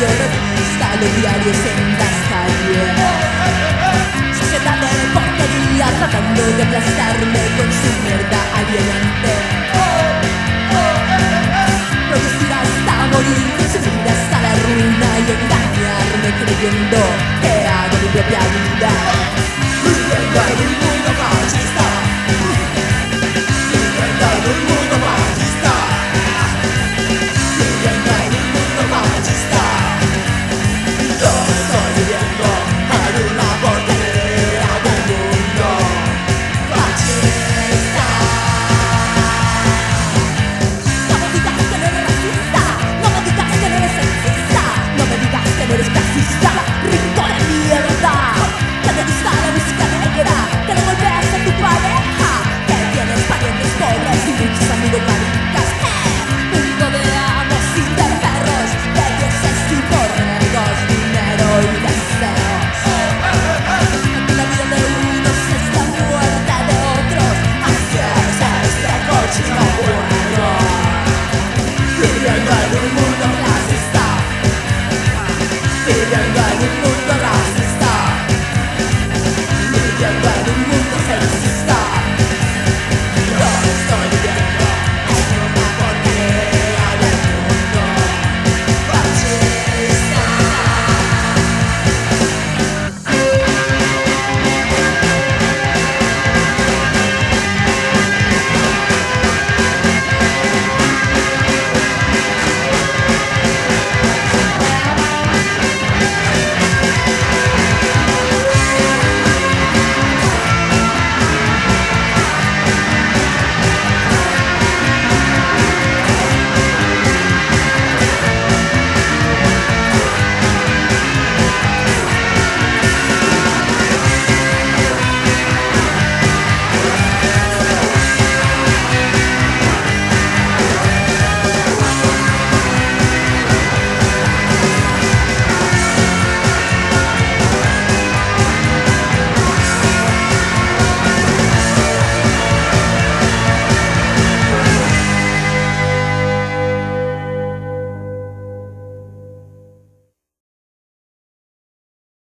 los diarios en las calles. Sociedad de porquería tratando de aplastarme con su mierda alienante. Producir hasta morir, subir hasta la ruina y engañarme creyendo que hago mi propia vida. En un mundo machista. En un mundo que Yeah.